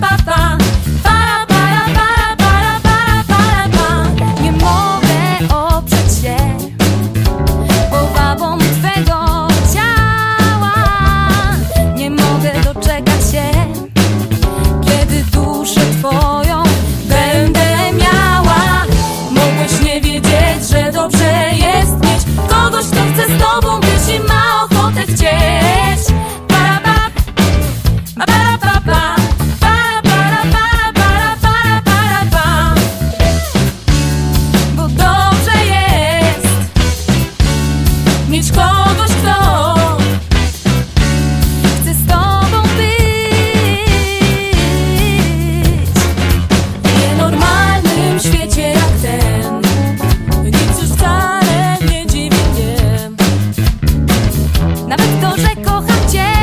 pa. mieć kogoś, kto chce z tobą być. W nienormalnym świecie jak ten, nic już wcale nie dziwi mnie. Nawet to, że kocham cię.